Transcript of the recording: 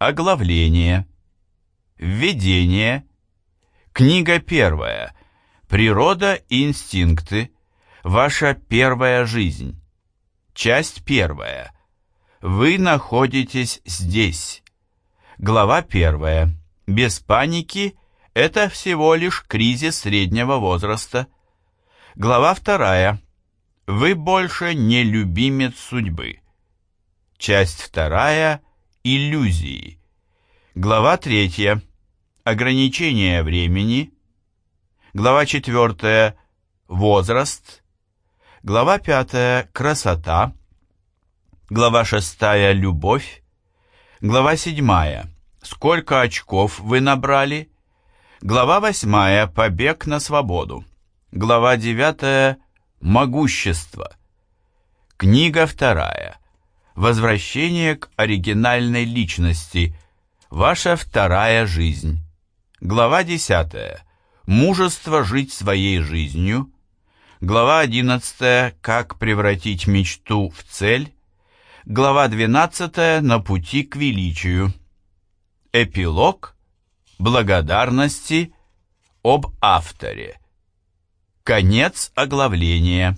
Оглавление. Введение. Книга первая. Природа и инстинкты. Ваша первая жизнь. Часть первая. Вы находитесь здесь. Глава первая. Без паники – это всего лишь кризис среднего возраста. Глава вторая. Вы больше не любимец судьбы. Часть вторая. Иллюзии. Глава третья. Ограничение времени. Глава четвертая. Возраст. Глава пятая. Красота. Глава шестая. Любовь. Глава седьмая. Сколько очков вы набрали? Глава восьмая. Побег на свободу. Глава девятая. Могущество. Книга вторая. Возвращение к оригинальной личности. Ваша вторая жизнь. Глава десятая. Мужество жить своей жизнью. Глава одиннадцатая. Как превратить мечту в цель. Глава двенадцатая. На пути к величию. Эпилог. Благодарности об авторе. Конец оглавления.